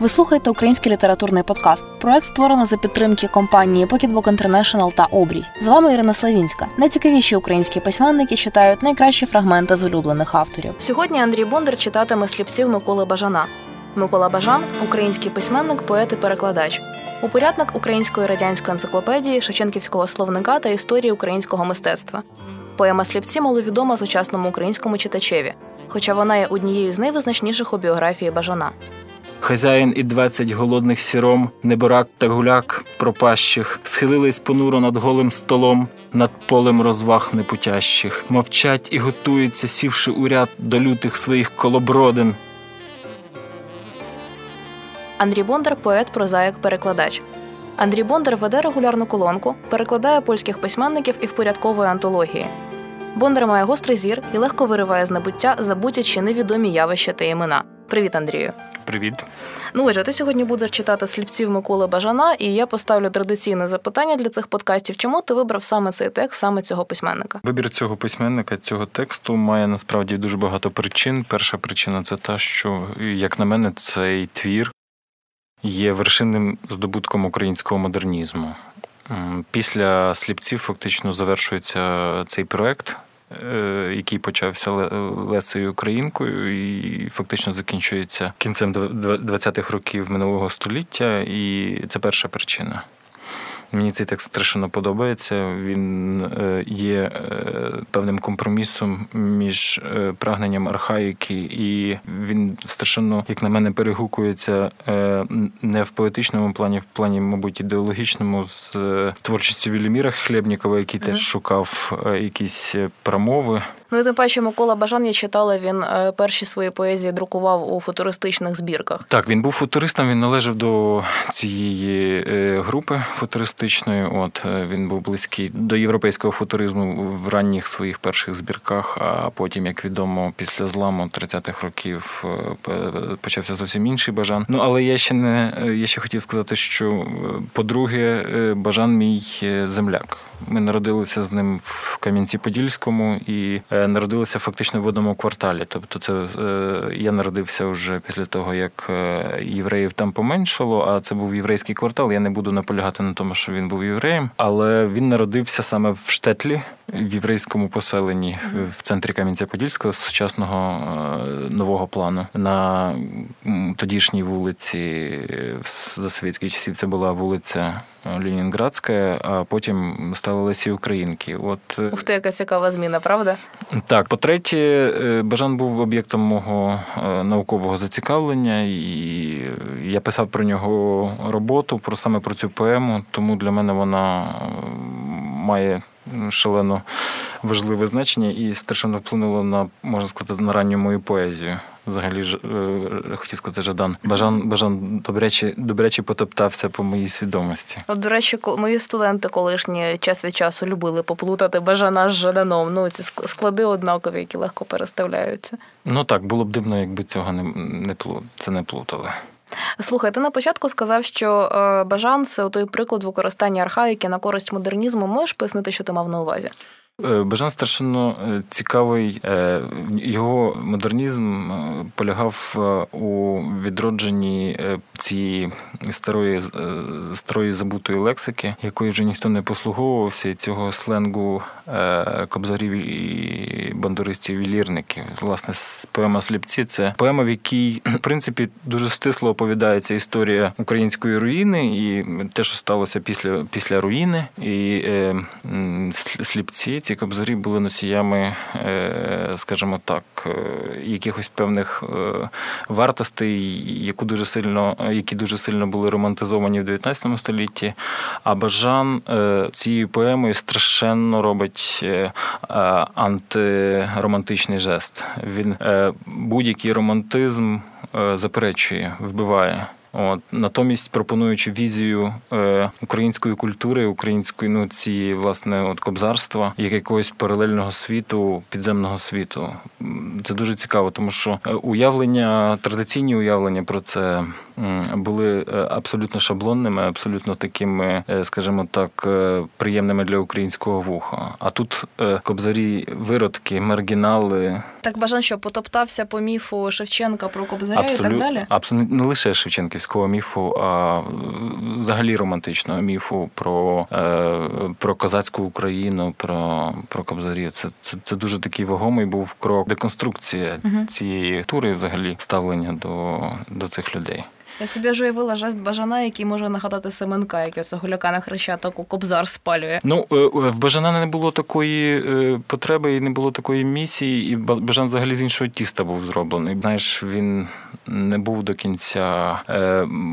Ви слухаєте український літературний подкаст. Проект створено за підтримки компанії Pocketbook International та Обрій. З вами Ірина Славінська. Найцікавіші українські письменники читають найкращі фрагменти з улюблених авторів. Сьогодні Андрій Бондар читатиме сліпців Миколи Бажана. Микола Бажан український письменник, поет і перекладач. Упорядник української радянської енциклопедії, Шевченківського словника та історії українського мистецтва. Поема Сліпці маловідома сучасному українському читачеві, хоча вона є однією з найвизначніших у біографії Бажана. Хазяїн і двадцять голодних сіром, неборак та гуляк пропащих, схилились понуро над голим столом, над полем розваг непутящих, мовчать і готуються, сівши у ряд до лютих своїх колобродин. Андрій Бондар поет, прозаїк, перекладач. Андрій Бондар веде регулярну колонку, перекладає польських письменників і впорядковує антології. Бондар має гострий зір і легко вириває з небуття забуті чи невідомі явища та імена. Привіт, Андрію. Привіт. Ну отже, ти сьогодні будеш читати сліпців Миколи Бажана, і я поставлю традиційне запитання для цих подкастів. Чому ти вибрав саме цей текст, саме цього письменника? Вибір цього письменника, цього тексту має насправді дуже багато причин. Перша причина це та, що, як на мене, цей твір є вершинним здобутком українського модернізму. Після сліпців фактично завершується цей проект. Е, який почався Лесою Українкою і фактично закінчується кінцем 20-х років минулого століття, і це перша причина. Мені цей текст страшенно подобається. Він е, є е, певним компромісом між е, прагненням архаїки, і він страшенно, як на мене, перегукується не в поетичному плані, в плані, мабуть, ідеологічному з творчістю Віліміра Хлєбнікова, який теж шукав якісь промови. Ну і тим паче Микола Бажан я читала. Він перші свої поезії друкував у футуристичних збірках. Так, він був футуристом. Він належав до цієї групи футуристичної. От е, він був близький до європейського футуризму в ранніх своїх перших збірках. А потім, як відомо, після зламу 30-х років е, почався зовсім інший бажан. Ну але я ще не е, я ще хотів сказати, що по-друге, бажан мій земляк. Ми народилися з ним в Кам'янці-Подільському і народилися фактично в одному кварталі. Тобто, це я народився вже після того, як євреїв там поменшало. А це був єврейський квартал. Я не буду наполягати на тому, що що він був євреєм, але він народився саме в Штетлі, в єврейському поселенні в центрі Кам'янця-Подільського сучасного е, нового плану на тодішній вулиці за совєтських часів. Це була вулиця Ленінградська, а потім стала Лесі Українки. От е, Ух ти, яка цікава зміна, правда? Так, по-третє, е, Бажан був об'єктом мого наукового зацікавлення, і я писав про нього роботу, про саме про цю поему, тому для мене вона має шалено важливе значення і страшенно вплинуло на, можна сказати, на ранню мою поезію. Взагалі ж е, хотів сказати Жадан. Бажан Бажан добряче добряче потоптався по моїй свідомості. От, до речі, мої студенти колишні час від часу любили поплутати Бажана з Жаданом. Ну ці склади однакові, які легко переставляються. Ну так було б дивно, якби цього не не плу це не плутали. Слухай, ти на початку сказав, що е, Бажан це той приклад використання архаїки на користь модернізму. Можеш пояснити, що ти мав на увазі? Е, Бажан страшенно е, цікавий. Е, його модернізм полягав у відродженні цієї старої старої забутої лексики, якою вже ніхто не послуговувався, і цього сленгу кобзарів і бандуристів і лірників. Власне, поема Сліпці це поема, в якій в принципі дуже стисло оповідається історія української руїни і те, що сталося після після руїни, і е, сліпці ці кобзарі були носіями, е, скажімо так, е, якихось певних е, вартостей, які дуже сильно які дуже сильно були романтизовані в 19 столітті. А Бажан цією поемою страшенно робить антиромантичний жест. Він будь-який романтизм заперечує, вбиває. От натомість пропонуючи візію е, української культури, української ну цієї власне от кобзарства, як якогось паралельного світу, підземного світу. Це дуже цікаво, тому що е, уявлення, традиційні уявлення про це були абсолютно шаблонними, абсолютно такими, скажімо так, приємними для українського вуха. А тут кобзарі, виродки, маргінали. Так бажан, що потоптався по міфу Шевченка про Кобзаря Абсолют, і так далі? Абсолютно не лише Шевченківського міфу, а взагалі романтичного міфу про про козацьку Україну, про про Кобзарів. Це це, це дуже такий вагомий був крок деконструкції uh цієї тури, взагалі ставлення до, до цих людей. Я собі ж уявила жест бажана, який може нагадати Семенка, який гуляка на хрещатику кобзар спалює. Ну е, е, в Бажана не було такої е, потреби і не було такої місії, і Бажан взагалі з іншого тіста був зроблений. Знаєш, він не був до кінця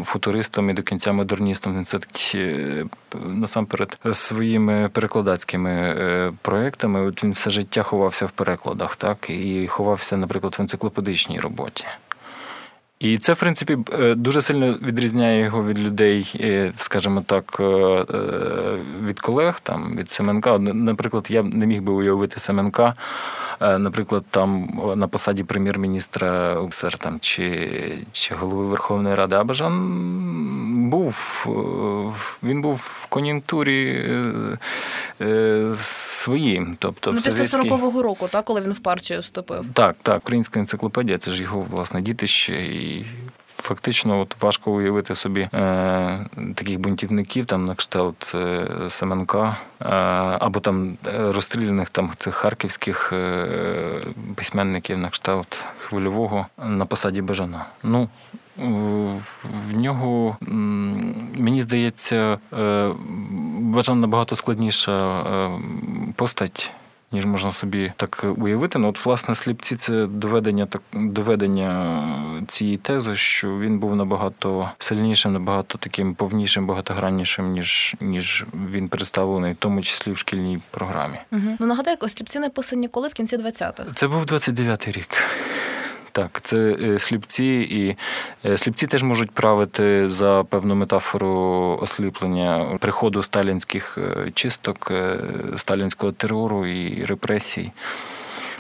футуристом і до кінця модерністом. Він це таки насамперед своїми перекладацькими проектами. От він все життя ховався в перекладах, так і ховався, наприклад, в енциклопедичній роботі. І це, в принципі, е, дуже сильно відрізняє його від людей, е, скажімо так, е, від колег, там, від Семенка. Наприклад, я не міг би уявити Семенка, наприклад, там на посаді прем'єр-міністра УСР там, чи чи голови Верховної Ради. Абажан Бажан був, він був в кон'юнктурі своїм. Тобто, ну, Після 40-го року, так, коли він в партію вступив. Так, так. Українська енциклопедія це ж його власне дітище. І Фактично, от важко уявити собі е, таких бунтівників, там на кшталт е, Семенка, е, або там е, розстріляних там цих харківських е, письменників на кшталт хвильового на посаді Бажана. Ну в нього мені здається, е, Бажан набагато складніша постать ніж можна собі так уявити. Ну, от, власне, сліпці це доведення так доведення цієї тези, що він був набагато сильнішим, набагато таким повнішим, багатограннішим, ніж ніж він представлений, в тому числі в шкільній програмі. Угу. Ну нагадай, сліпці написані коли в кінці 20-х? Це був 29-й рік. Так, це е, сліпці, і е, сліпці теж можуть правити за певну метафору осліплення приходу сталінських е, чисток, сталінського терору і репресій.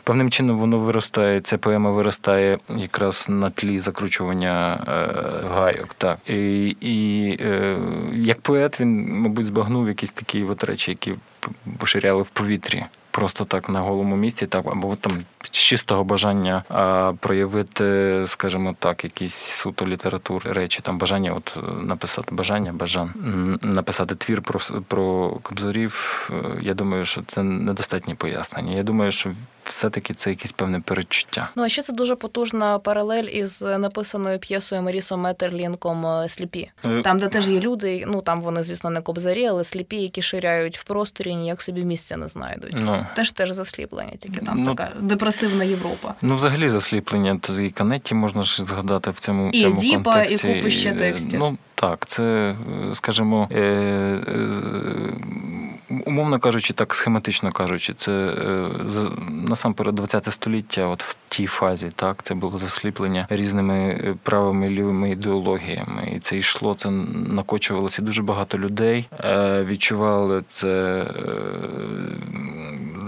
Певним чином воно виростає, ця поема виростає якраз на тлі закручування е, гайок. Так. І і е, як поет він, мабуть, збагнув якісь такі от речі, які поширяли в повітрі просто так на голому місці, так або там чистого бажання а, проявити, скажімо так, якісь суто літератури речі, там бажання, от написати бажання, бажан написати твір про про кобзарів. Е, я думаю, що це недостатні пояснення. Я думаю, що все-таки це якесь певне передчуття. Ну а ще це дуже потужна паралель із написаною п'єсою Марісом Метерлінком е, Сліпі, е, там, де теж є люди. Ну там вони, звісно, не кобзарі, але сліпі, які ширяють в просторі, ніяк собі місця не знайдуть. Ну, Теж теж засліплення, тільки там ну, така депресивна Європа. Ну, взагалі, засліплення то і Канеті можна ж згадати в цьому і цьому Діпа, контексті. і купи ще текстів. Ну так, це скажімо. Е, е, умовно кажучи, так схематично кажучи, це е, насамперед 20 століття, от в тій фазі, так, це було засліплення різними е, правими лівими ідеологіями. І це йшло, це накочувалося дуже багато людей. Е, відчували це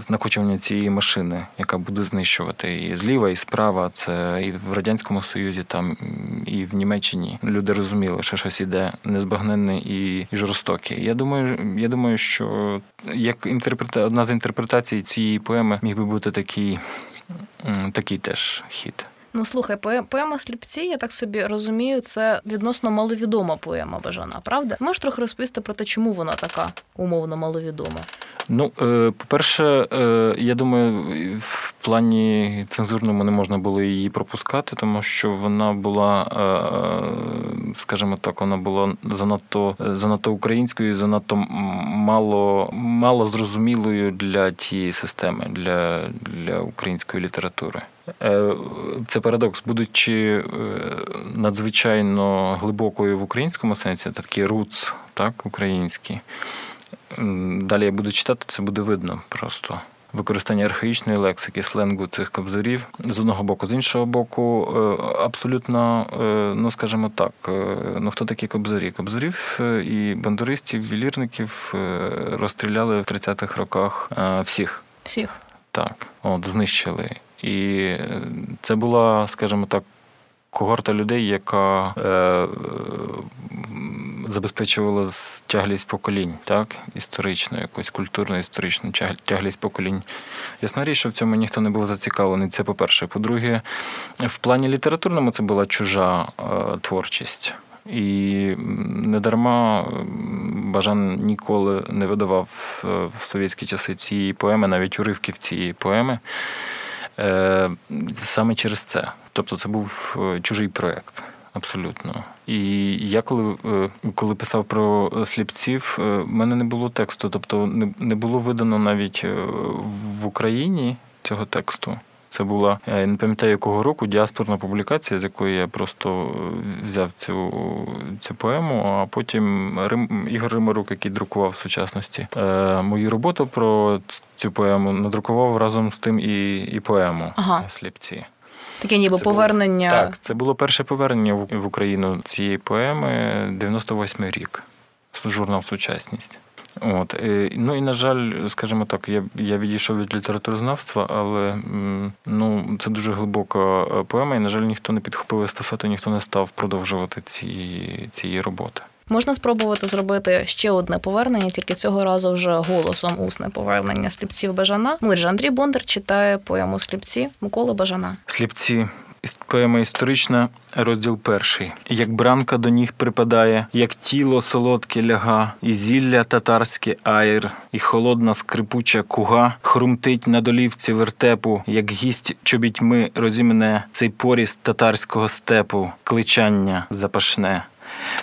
накочування цієї машини, яка буде знищувати і зліва, і справа. Це і в радянському союзі, там і в Німеччині люди розуміли, що щось іде незбагненне і жорстоке. Я думаю, я думаю, що як інтерпрета одна з інтерпретацій цієї поеми міг би бути такий, такий теж хід. Ну слухай, поема сліпці, я так собі розумію, це відносно маловідома поема Бажана, правда? Можеш трохи розповісти про те, чому вона така умовно маловідома? Ну, е, по-перше, е, я думаю, в плані цензурному не можна було її пропускати, тому що вона була, е, скажімо так, вона була занадто занадто українською, занадто мало мало зрозумілою для тієї системи, для, для української літератури. Це парадокс, будучи надзвичайно глибокою в українському сенсі, такий руц, так, український. Далі я буду читати, це буде видно просто. Використання архаїчної лексики, сленгу цих кобзарів з одного боку, з іншого боку, е, абсолютно, е, ну скажімо так, е, ну хто такі кобзарі? Кобзарів і бандуристів, і лірників розстріляли в 30-х роках всіх. Всіх. Так, от знищили. І це була, скажімо так, когорта людей, яка е, забезпечувала тяглість поколінь, так, історичну, якусь культурну, історичну тяглість поколінь. Ясна річ, що в цьому ніхто не був зацікавлений. Це по-перше. По-друге, в плані літературному це була чужа е, творчість. І недарма Бажан ніколи не видавав е, в совєтські часи цієї поеми, навіть уривків цієї поеми. Е, саме через це. Тобто це був е, чужий проєкт. Абсолютно. І я коли коли писав про сліпців, в мене не було тексту, тобто не було видано навіть в Україні цього тексту. Це була я не пам'ятаю якого року діаспорна публікація, з якої я просто взяв цю цю поему. А потім Рим Ігор Римарук, який друкував в сучасності е, мою роботу про цю поему, надрукував разом з тим і і поему ага. сліпці. Таке ніби це повернення. Було, так, це було перше повернення в Україну цієї поеми 98-й рік. Журнал Сучасність. От ну і на жаль, скажімо так, я я відійшов від літературознавства, але ну це дуже глибока е, поема. І на жаль, ніхто не підхопив естафету, ніхто не став продовжувати ці цієї роботи. Можна спробувати зробити ще одне повернення, тільки цього разу вже голосом усне повернення сліпців Бажана. Ну, Отже, Андрій Бондар читає поему Сліпці Миколи Бажана. Сліпці Поема історична, розділ перший. Як бранка до ніг припадає, як тіло солодке ляга, і зілля татарське аїр, і холодна скрипуча куга, хрумтить на долівці вертепу, як гість чобітьми розімне цей поріст татарського степу, кличання запашне.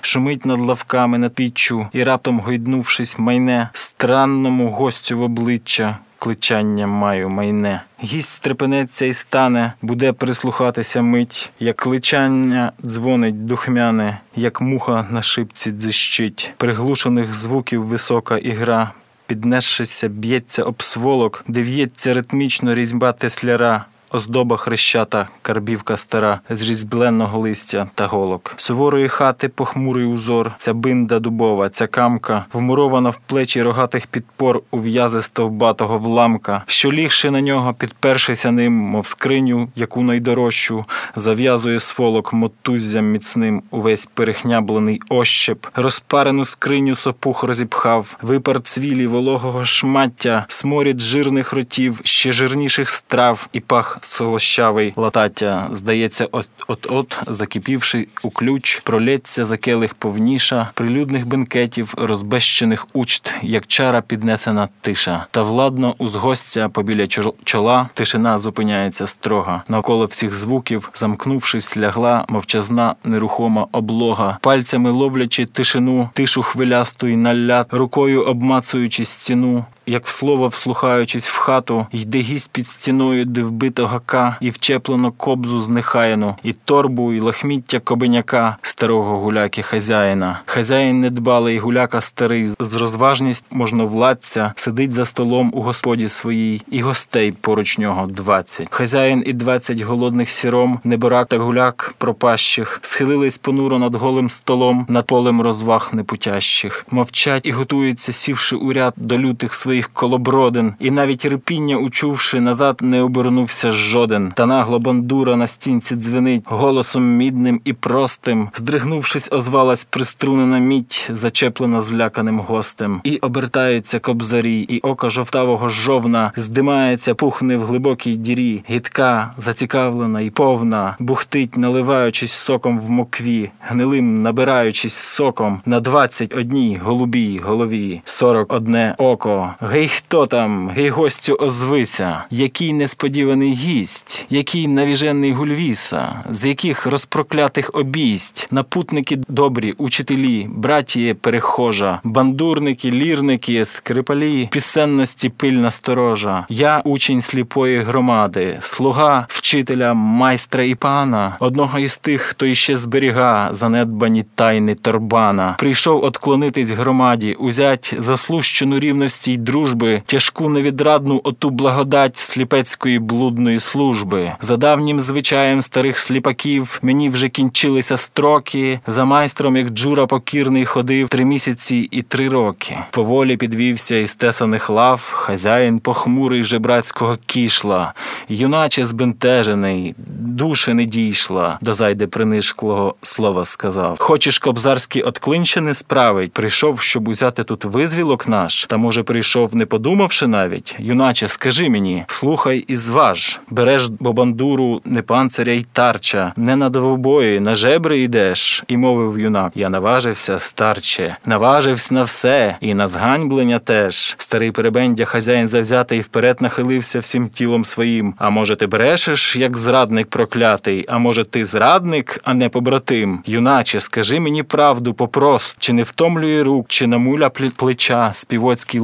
Шумить над лавками над піччю, і раптом гойднувшись, майне странному гостю в обличчя, кличання маю майне. Гість стрепенеться і стане, буде прислухатися мить, як кличання дзвонить духмяне, як муха на шипці дзищить, приглушених звуків висока ігра. Піднесшися, б'ється об сволок, де в'ється ритмічно різьба тесляра, оздоба хрещата, карбівка стара, з різьбленого листя та голок. Суворої хати похмурий узор, ця бинда дубова, ця камка, вмурована в плечі рогатих підпор у в'язи стовбатого вламка, що лігши на нього, підпершися ним, мов скриню, яку найдорожчу, зав'язує сволок мотуззям міцним увесь перехняблений ощеп, розпарену скриню сопух розіпхав, випар цвілі вологого шмаття, сморід жирних ротів, ще жирніших страв і пах солощавий латаття, здається, от-от, закипівши у ключ, пролється за келих повніша, прилюдних бенкетів, розбещених учт, як чара піднесена тиша. Та владно узгостя побіля чола, тишина зупиняється строга. Навколо всіх звуків, замкнувшись, лягла мовчазна, нерухома облога, пальцями ловлячи тишину, тишу хвилясту й налят, рукою обмацуючи стіну як в слово вслухаючись в хату, йде гість під стіною, де гака, і вчеплено кобзу знехаяну, і торбу, і лахміття кобеняка, старого гуляки хазяїна. Хазяїн недбалий, гуляка старий, з розважність можновладця, сидить за столом у господі своїй, і гостей поруч нього двадцять. Хазяїн і двадцять голодних сіром, неборак та гуляк пропащих, схилились понуро над голим столом, над полем розваг непутящих, мовчать і готуються, сівши у ряд до лютих своїх своїх колобродин, і навіть репіння, учувши назад, не обернувся жоден. Та нагло бандура на стінці дзвенить голосом мідним і простим, здригнувшись, озвалась приструнена мідь, зачеплена зляканим гостем, і обертаються кобзарі, і око жовтавого жовна здимається, пухне в глибокій дірі, гідка, зацікавлена і повна, бухтить, наливаючись соком в мокві, гнилим набираючись соком на двадцять одній голубій голові, сорок одне око, Гей, хто там, гей, гостю, озвися, який несподіваний гість, який навіжений гульвіса, з яких розпроклятих обість, напутники добрі, учителі, братіє перехожа, бандурники, лірники, скрипалі, пісенності пильна сторожа. Я учень сліпої громади, слуга вчителя, майстра і пана, одного із тих, хто іще зберіга занедбані тайни торбана, прийшов отклонитись громаді, узять заслущену рівності й дружби, тяжку невідрадну оту благодать сліпецької блудної служби. За давнім звичаєм старих сліпаків мені вже кінчилися строки. За майстром, як джура покірний, ходив три місяці і три роки. Поволі підвівся із тесаних лав, хазяїн похмурий жебрацького кішла, юначе збентежений, душі не дійшла, до зайде принишклого слова сказав. Хочеш кобзарські отклинщини справить, прийшов, щоб узяти тут визвілок наш, та може прийшов, не подумавши навіть. Юначе, скажи мені, слухай і зваж, береш бобандуру, не панциря й тарча, не на двобої, на жебри йдеш, і мовив юнак. Я наважився, старче, наважився на все, і на зганьблення теж. Старий перебендя, хазяїн завзятий вперед нахилився всім тілом своїм. А може, ти брешеш, як зрадник проклятий? А може, ти зрадник, а не побратим? Юначе, скажи мені правду попрост, чи не втомлює рук, чи намуля плеча, співоцький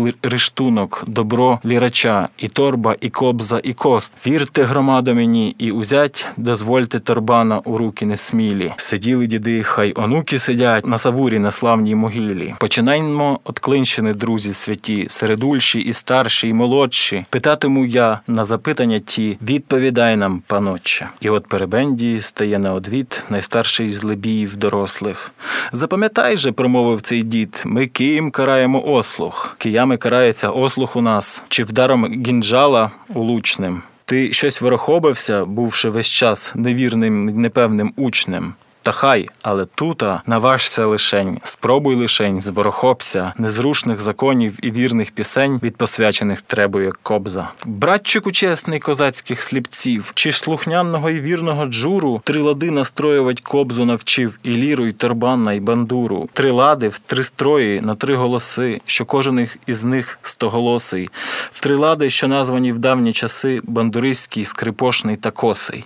рештунок, добро лірача, і торба, і кобза, і кост. Вірте, громадо мені, і узять, дозвольте торбана у руки несмілі. Сиділи діди, хай онуки сидять на савурі на славній могилі. Починаймо от клинщини, друзі святі, середульші і старші, і молодші. Питатиму я на запитання ті, відповідай нам, панотче. І от перебенді стає на одвід найстарший з лебіїв дорослих. Запам'ятай же, промовив цей дід, ми Києм караємо ослух. Киями карається ослух у нас, чи вдаром гінджала улучним. Ти щось вирохобився, бувши весь час невірним, непевним учнем. Та хай, але тута наважся лишень, спробуй лишень, зворохопся, незрушних законів і вірних пісень від посвячених требує кобза. Братчику чесний козацьких сліпців, чи слухняного і вірного джуру, три лади настроювать кобзу навчив, і ліру, і торбанна, і бандуру, три лади в три строї на три голоси, що кожен із них стоголосий, в три лади, що названі в давні часи, бандуристський, скрипошний та косий.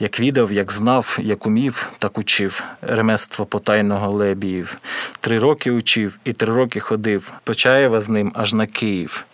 Як відав, як знав, як умів, так учив ремество потайного лебіїв. Три роки учив і три роки ходив, Почаєва з ним аж на Київ.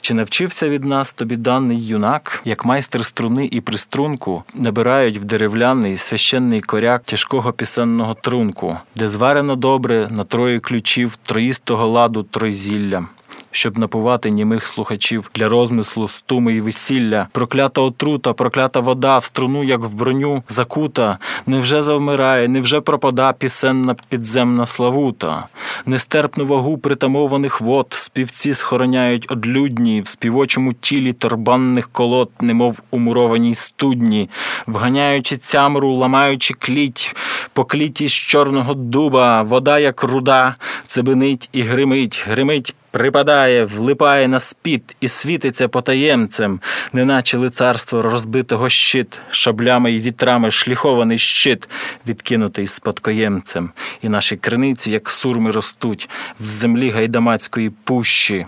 Чи навчився від нас тобі даний юнак, як майстер струни і приструнку набирають в деревляний священний коряк тяжкого пісенного трунку, де зварено добре на троє ключів троїстого ладу тройзілля щоб напувати німих слухачів для розмислу, стуми і весілля, проклята отрута, проклята вода в струну, як в броню, закута, невже завмирає, невже пропада пісенна підземна славута, нестерпну вагу притамованих вод, співці схороняють одлюдні в співочому тілі торбанних колод, немов у мурованій студні, вганяючи цямру, ламаючи кліть, по кліті з чорного дуба, вода, як руда, цебенить і гримить, гримить припадає, влипає на спід і світиться потаємцем, неначе лицарство розбитого щит, шаблями й вітрами шліхований щит, відкинутий спадкоємцем, і наші криниці, як сурми, ростуть в землі гайдамацької пущі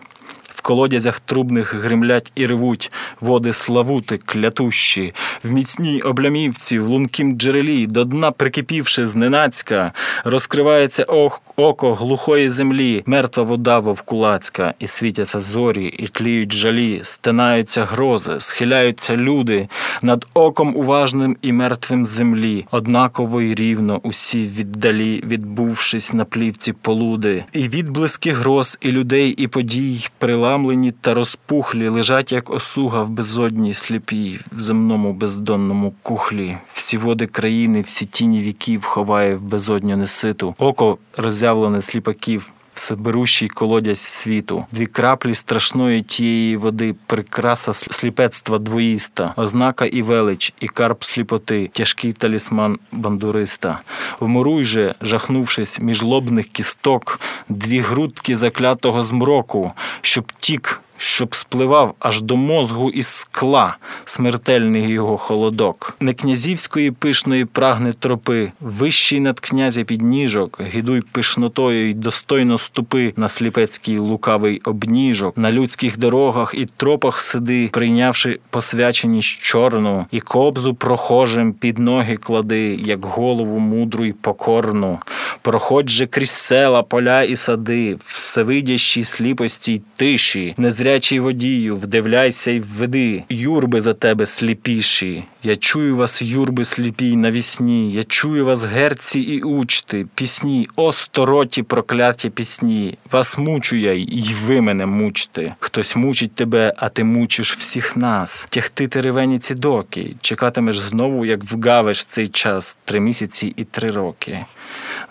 колодязях трубних гримлять і ревуть води славути, клятущі, в міцній облямівці, в лункім джерелі, до дна прикипівши зненацька, розкривається ох, око глухої землі, мертва вода вовкулацька, і світяться зорі, і тліють жалі, стинаються грози, схиляються люди над оком уважним і мертвим землі, однаково й рівно усі віддалі, відбувшись на плівці полуди, і відблиски гроз, і людей, і подій прила переламлені та розпухлі, лежать, як осуга в безодній сліпій, в земному бездонному кухлі. Всі води країни, всі тіні віків ховає в безодню неситу, око роззявлене сліпаків всеберущий колодязь світу, дві краплі страшної тієї води, прикраса сліпецтва двоїста, ознака і велич, і карп сліпоти, тяжкий талісман бандуриста. Вмуруй же, жахнувшись між лобних кісток, дві грудки заклятого змроку, щоб тік щоб спливав аж до мозгу із скла смертельний його холодок. Не князівської пишної прагне тропи, вищий над князя підніжок, гідуй пишнотою й достойно ступи на сліпецький лукавий обніжок, на людських дорогах і тропах сиди, прийнявши посвяченість чорну, і кобзу прохожим під ноги клади, як голову мудру й покорну. Проходь же крізь села, поля і сади, всевидящій сліпості й тиші, незря Гарячий водію, вдивляйся й введи, юрби за тебе сліпіші. Я чую вас, юрби сліпі, навісні, я чую вас, герці і учти, пісні, о стороті прокляті пісні. Вас мучу я, й ви мене мучте. Хтось мучить тебе, а ти мучиш всіх нас. Тягти ти ревені ці доки, чекатимеш знову, як вгавиш цей час, три місяці і три роки.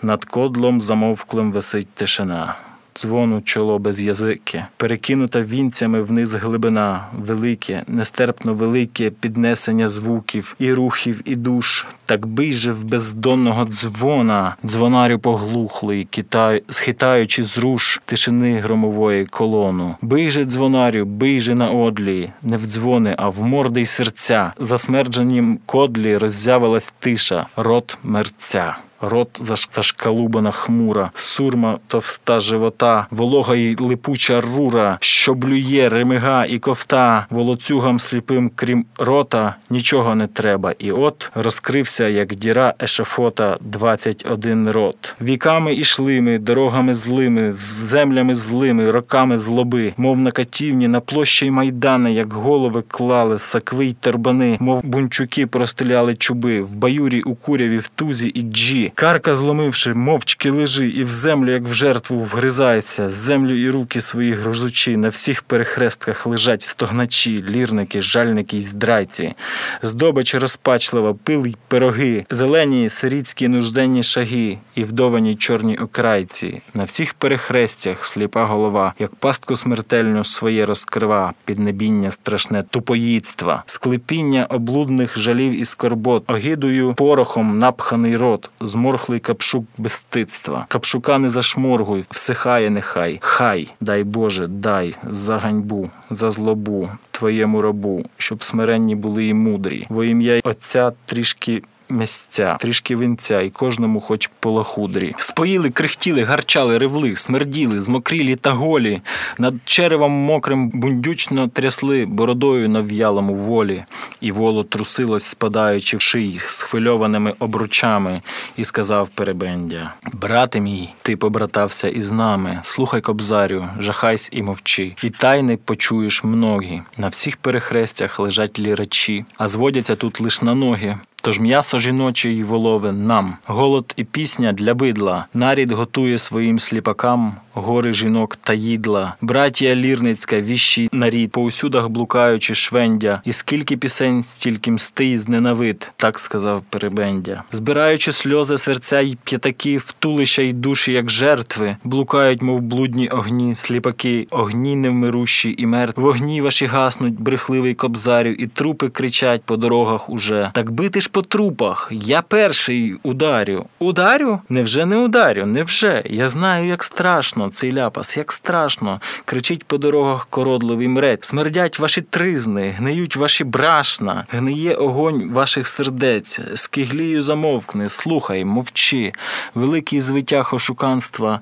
Над кодлом замовклим висить тишина. Дзвону чоло без язики, перекинута вінцями вниз глибина, велике, нестерпно велике піднесення звуків, і рухів, і душ. Так бий же в бездонного дзвона, дзвонарю поглухлий, китай, схитаючи з руш тишини громової колону. Бий же дзвонарю, бий же на одлі, не в дзвони, а в морди й серця. Засмердженім кодлі роззявилась тиша, рот мерця. Рот зашкалубана хмура, сурма товста живота, волога й липуча рура, що блює, ремига і ковта, волоцюгам сліпим, крім рота, нічого не треба. І от розкрився, як діра ешафота, двадцять один рот. Віками ішли ми, дорогами злими, землями злими, роками злоби, мов на катівні, на площі й майдани, як голови клали, сакви й тербани, мов бунчуки простеляли чуби, в баюрі, у куряві, в тузі і джі. Карка, зломивши, мовчки лежи, і в землю, як в жертву, вгризається, землю і руки свої грозучі, на всіх перехрестках лежать стогначі, лірники, жальники й здрайці, здобич розпачлива, пил й пироги, зелені сирітські нужденні шаги, і вдовані чорні окрайці. На всіх перехрестях сліпа голова, як пастку смертельну своє розкрива, піднебіння страшне тупоїдства, склепіння облудних жалів і скорбот, огидою порохом напханий рот, зморхлий капшук безстидства. Капшука не зашморгуй, всихає нехай, хай, дай Боже, дай за ганьбу, за злобу твоєму рабу, щоб смиренні були і мудрі. Во ім'я Отця трішки місця, трішки вінця, і кожному хоч по лахудрі. Споїли, крихтіли, гарчали, ревли, смерділи, змокрілі та голі, над черевом мокрим бундючно трясли бородою на в'ялому волі, і воло трусилось, спадаючи в ший схвильованими обручами, і сказав Перебендя: Брате мій, ти побратався із нами, слухай кобзарю, жахайсь і мовчи, і тайни почуєш многі. На всіх перехрестях лежать лірачі, а зводяться тут лиш на ноги. Тож м'ясо жіноче й волове нам, голод і пісня для бидла, нарід готує своїм сліпакам гори жінок та їдла, братія лірницька, віщий нарід, по усюдах блукаючи швендя, і скільки пісень, стільки мсти і зненавид, так сказав Перебендя. Збираючи сльози серця й п'ятаки, втулища й душі, як жертви, блукають, мов блудні огні, сліпаки, огні невмирущі і мертві. Вогні ваші гаснуть, брехливий кобзарю, і трупи кричать по дорогах уже. Так бити ж по трупах. Я перший ударю. Ударю? Невже не ударю? Невже? Я знаю, як страшно цей ляпас, як страшно. Кричить по дорогах кородливий мрець. Смердять ваші тризни, гниють ваші брашна, гниє огонь ваших сердець. Скиглію замовкни, слухай, мовчи. Великий звитяг ошуканства,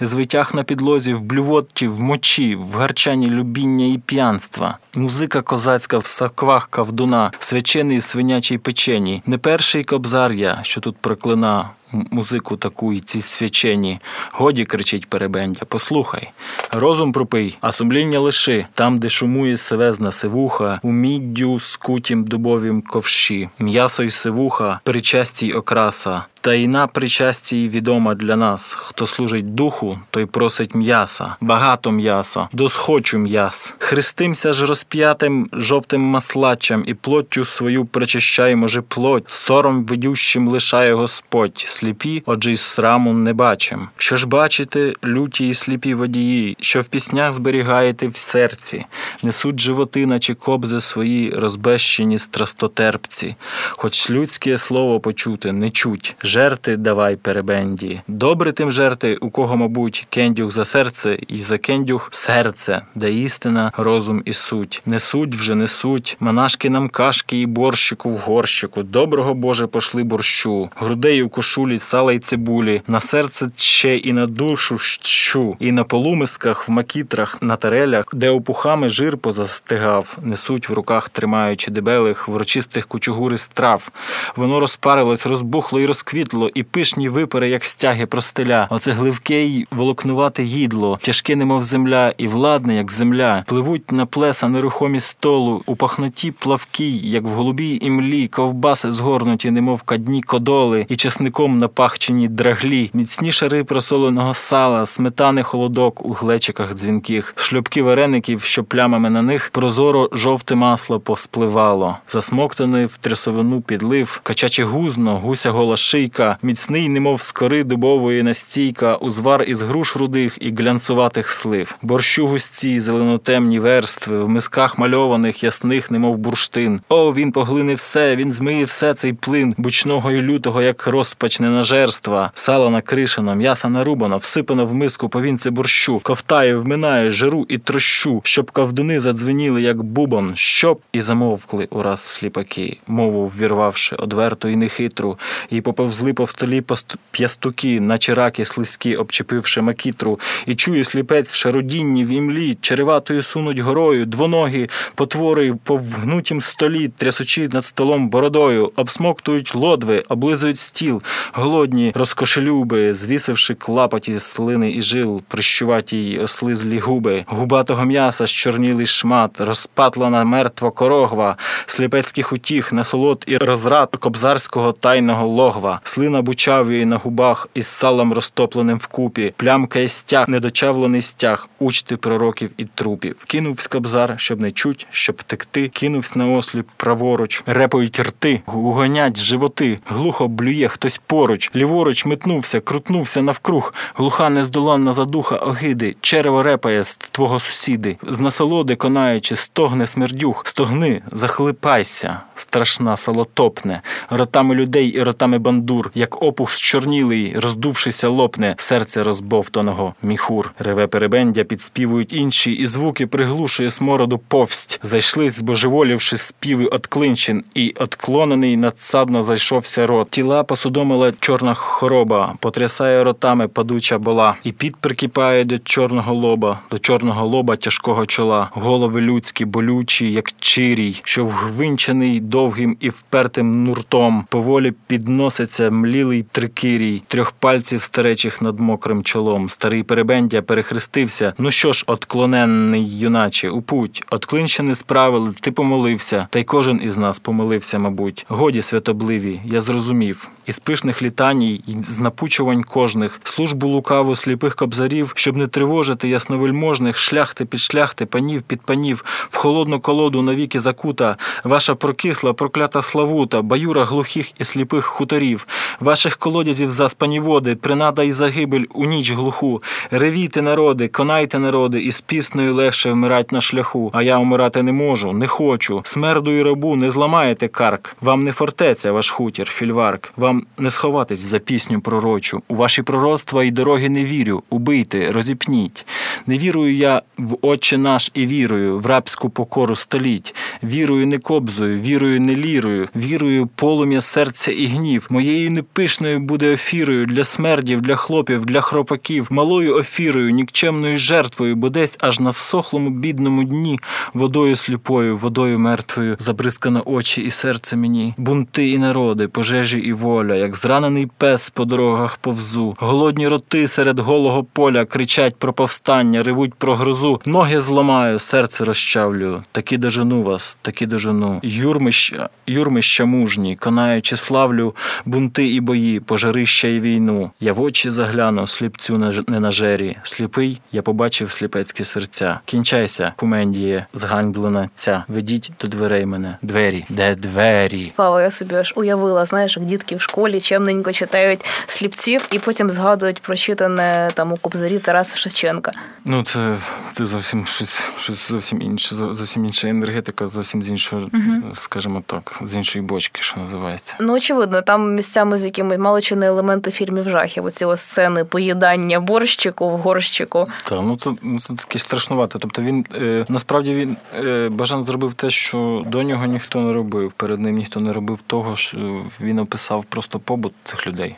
звитяг на підлозі в блювотті, в мочі, в гарчанні любіння і п'янства. Музика козацька в саквах кавдуна, свячений в свинячій печені. Не перший кобзар я, що тут проклина музику таку і ці свячені. Годі кричить перебендя. Послухай, розум пропий, а сумління лиши там, де шумує севезна сивуха, у міддю скутім дубовім ковші, м'ясо й сивуха, причастій окраса. Таїна причасті відома для нас. Хто служить духу, той просить м'яса, багато м'яса, досхочу м'яс. Христимся ж розп'ятим жовтим маслачем і плоттю свою причащаємо же плоть, сором ведющим лишає Господь. Сліпі, отже, й сраму не бачим. Що ж бачите, люті і сліпі водії, що в піснях зберігаєте в серці, несуть животи, наче кобзи свої, розбещені страстотерпці, хоч людське слово почути не чуть. Жерти давай перебенді. Добре тим жерти, у кого, мабуть, кендюх за серце, і за кендюх серце, де істина, розум і суть. Несуть вже несуть, монашки нам кашки і борщику в горщику. Доброго Боже пошли борщу, грудей у кошулі, сала й цибулі, на серце ще і на душу щу, і на полумисках, в макітрах, на тарелях, де опухами жир позастигав, несуть в руках, тримаючи дебелих, врочистих кучугури страв. Воно розпарилось, розбухло і розквітло і пишні випари, як стяги простеля. Оце гливке й волокнувате їдло, тяжке, немов земля, і владне, як земля, пливуть на плеса нерухомі столу, у пахноті плавкі, як в голубій імлі, ковбаси згорнуті, немов кадні кодоли, і чесником напахчені драглі, міцні шари просоленого сала, сметани холодок у глечиках дзвінких, шльопки вареників, що плямами на них прозоро жовте масло повспливало, засмоктаний в трясовину підлив, качаче гузно, гуся гола шийка, міцний, немов з кори дубової настійка, узвар із груш рудих і глянцуватих слив, борщу густі, зеленотемні верстви, в мисках мальованих, ясних, немов бурштин. О, він поглине все, він змиє все цей плин, бучного і лютого, як розпач ненажерства, сало накришено, м'яса нарубано, всипано в миску повінці борщу, ковтає, вминає, жиру і трощу, щоб ковдуни задзвеніли, як бубон, щоб і замовкли ураз сліпаки, мову ввірвавши одверту і нехитру, і поповзли по столі п'ястуки, наче раки слизькі, обчепивши макітру, і чує сліпець в шародінні в імлі, череватою сунуть горою, двоногі потвори по вгнутім столі, трясучи над столом бородою, обсмоктують лодви, облизують стіл, голодні розкошелюби, звісивши клапоті слини і жил, прищуваті й ослизлі губи, губатого м'яса щорнілий шмат, розпатлана мертва корогва, сліпецьких утіх, насолод і розрад кобзарського тайного логва, слина бучавої на губах із салом розтопленим вкупі, плямка і стяг, недочавлений стяг, учти пророків і трупів. Кинувсь кобзар, щоб не чуть, щоб втекти, кинувсь на осліп праворуч, репають рти, гугонять животи, глухо блює хтось поруч, ліворуч метнувся, крутнувся навкруг, глуха нездоланна задуха огиди, черево репає з твого сусіди, з насолоди конаючи, стогне смердюх, стогни, захлипайся, страшна солотопне, ротами людей і ротами бандур, як опух зчорнілий, роздувшися лопне, серце розбовтаного міхур. Реве перебендя, підспівують інші, і звуки приглушує смороду повсть. Зайшли, збожеволівши співи отклинчин, і отклонений надсадно зайшовся рот. Тіла посудомила чорна хороба, потрясає ротами падуча бола, і під прикипає до чорного лоба, до чорного лоба тяжкого чола, голови людські, болючі, як чирій, що вгвинчений довгим і впертим нуртом, поволі підноситься млілий трикирій, трьох пальців старечих над мокрим чолом. Старий перебендя перехрестився. Ну що ж, отклоненний юначе, у путь, отклинщини справили, ти помолився, та й кожен із нас помолився, мабуть. Годі святобливі, я зрозумів. Із пишних літаній, і з напучувань кожних, службу лукаву сліпих кобзарів, щоб не тривожити ясновельможних, шляхти під шляхти, панів під панів, в холодну колоду навіки закута, ваша прокисла, проклята славута, баюра глухих і сліпих хуторів, ваших колодязів заспані води, принада й загибель у ніч глуху. Ревійте, народи, конайте народи, і з піснею легше вмирать на шляху. А я умирати не можу, не хочу. Смерду і рабу не зламаєте карк. Вам не фортеця, ваш хутір, фільварк. Вам не сховатись за пісню пророчу. У ваші пророцтва і дороги не вірю. Убийте, розіпніть. Не вірую я в Отче наш і вірую, в рабську покору століть. Вірую не кобзою, вірую не лірою, вірую полум'я серця і гнів. Моєю непишною буде офірою для смердів, для хлопів, для хропаків, малою офірою, нікчемною жертвою, бо десь аж на всохлому бідному дні водою сліпою, водою мертвою, забризкано очі і серце мені. Бунти і народи, пожежі і воля, як зранений пес по дорогах повзу. Голодні роти серед голого поля кричать про повстання, ревуть про грозу. Ноги зламаю, серце розчавлю. Таки дожену вас, таки дожену. Юрмища, юрмища мужні, конаючи славлю, бунти і бої, пожарища і війну. Я в очі загляну, сліпцю не на жері. Сліпий, я побачив сліпецькі серця. Кінчайся, кумендіє, зганьблена ця. Ведіть до дверей мене. Двері, де двері? Слава, я собі аж уявила, знаєш, як дітки в школі чемненько читають сліпців і потім згадують про читане там у кобзарі Тараса Шевченка. Ну, це, це зовсім щось, щось зовсім інше, зо- зовсім інша енергетика, зовсім з іншого, скажімо так, з іншої бочки, що називається. Ну, очевидно, там місцями з якимись мало чи не елементи фільмів жахів. Оці ось сцени поїдання борщику в горщику. Так, ну це, ну, це таке страшнувате. Тобто він е, насправді він е, Бажан зробив те, що до нього ніхто не робив. Перед ним ніхто не робив того, що він описав просто побут цих людей.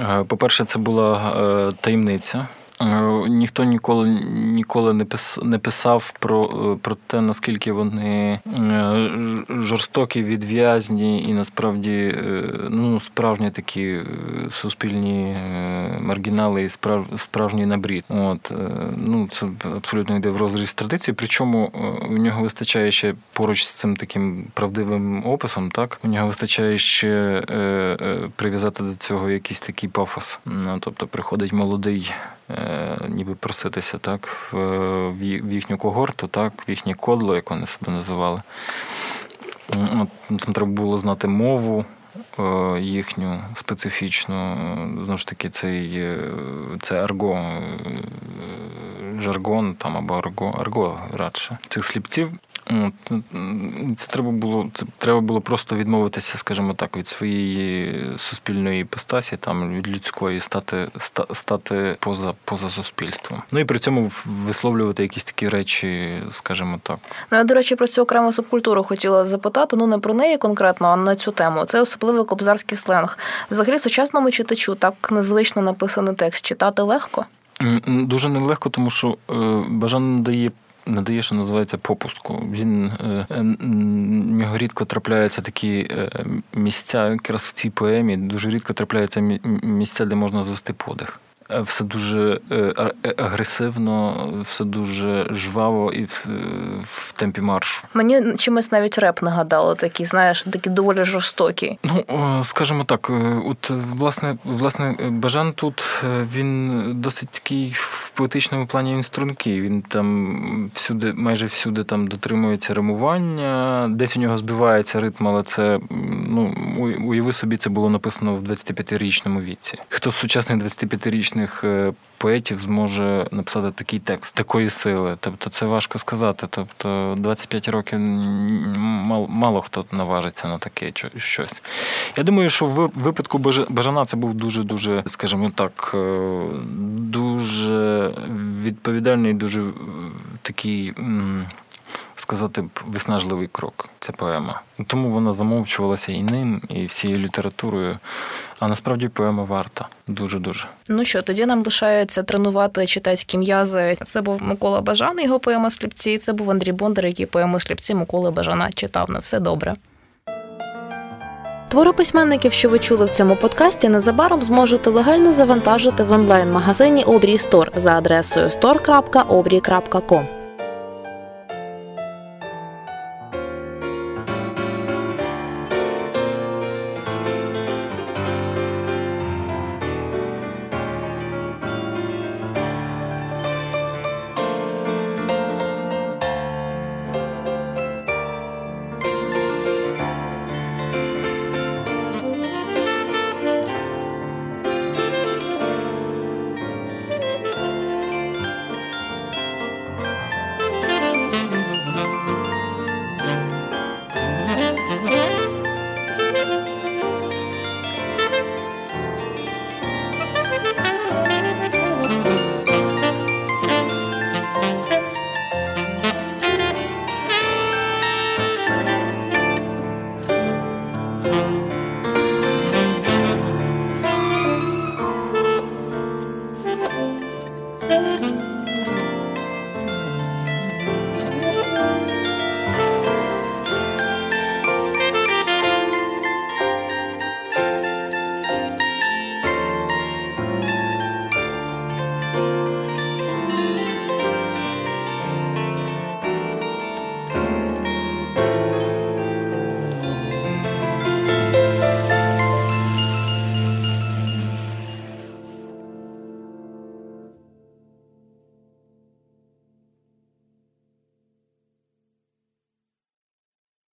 Е, по-перше, це була е, таємниця. Ніхто ніколи ніколи не пис, не писав про про те, наскільки вони жорстокі, відв'язні і насправді ну, справжні такі суспільні маргінали і справ, справжній набрід. От ну це абсолютно йде в розріз традиції. Причому у нього вистачає ще поруч з цим таким правдивим описом. Так у нього вистачає ще прив'язати до цього якийсь такий пафос. Ну, Тобто приходить молодий, е, ніби проситися так, в їхню когорту, так, в їхнє кодло, як вони себе називали. Там треба було знати мову. Е, їхню специфічну, знову ж таки, цей, е, це арго, жаргон там або арго, арго радше цих сліпців. Це треба було це треба було просто відмовитися, скажімо так, від своєї суспільної іпостасі, там від людської стати стати поза поза суспільством. Ну і при цьому висловлювати якісь такі речі, скажімо так. Ну я до речі, про цю окрему субкультуру хотіла запитати. Ну не про неї конкретно, а на цю тему. Це особливий кобзарський сленг. Взагалі, сучасному читачу так незвично написаний текст читати легко. Дуже нелегко, тому що е, Бажан дає надає, що називається попуску. Він е, нього рідко трапляються такі е, місця, якраз в цій поемі дуже рідко трапляються місця, де можна звести подих. Е, все дуже е, е, агресивно, все дуже жваво і в, в темпі маршу. Мені чимось навіть реп нагадало такі, знаєш, такі доволі жорстокі. Ну скажімо так, от власне, власне, Бажан тут він досить такий в поетичному плані він стрункий. Він там всюди, майже всюди там дотримується римування, десь у нього збивається ритм, але це ну уяви собі, це було написано в 25-річному віці. Хто сучасний 25-річний класичних е, поетів зможе написати такий текст такої сили. Тобто це важко сказати. Тобто 25 років мало, мало хто наважиться на таке щось. Я думаю, що в випадку Бажана це був дуже-дуже, скажімо так, е, дуже відповідальний, дуже такий сказати б, виснажливий крок. Ця поема. Тому вона замовчувалася і ним, і всією літературою. А насправді поема варта дуже дуже. Ну що, тоді нам лишається тренувати читацькі м'язи. Це був Микола Бажан, його поема Сліпці. Це був Андрій Бондар, який поему Сліпці Миколи Бажана читав. На все добре. Твори письменників, що ви чули в цьому подкасті, незабаром зможете легально завантажити в онлайн-магазині Обрій Стор за адресою store.obrій.com.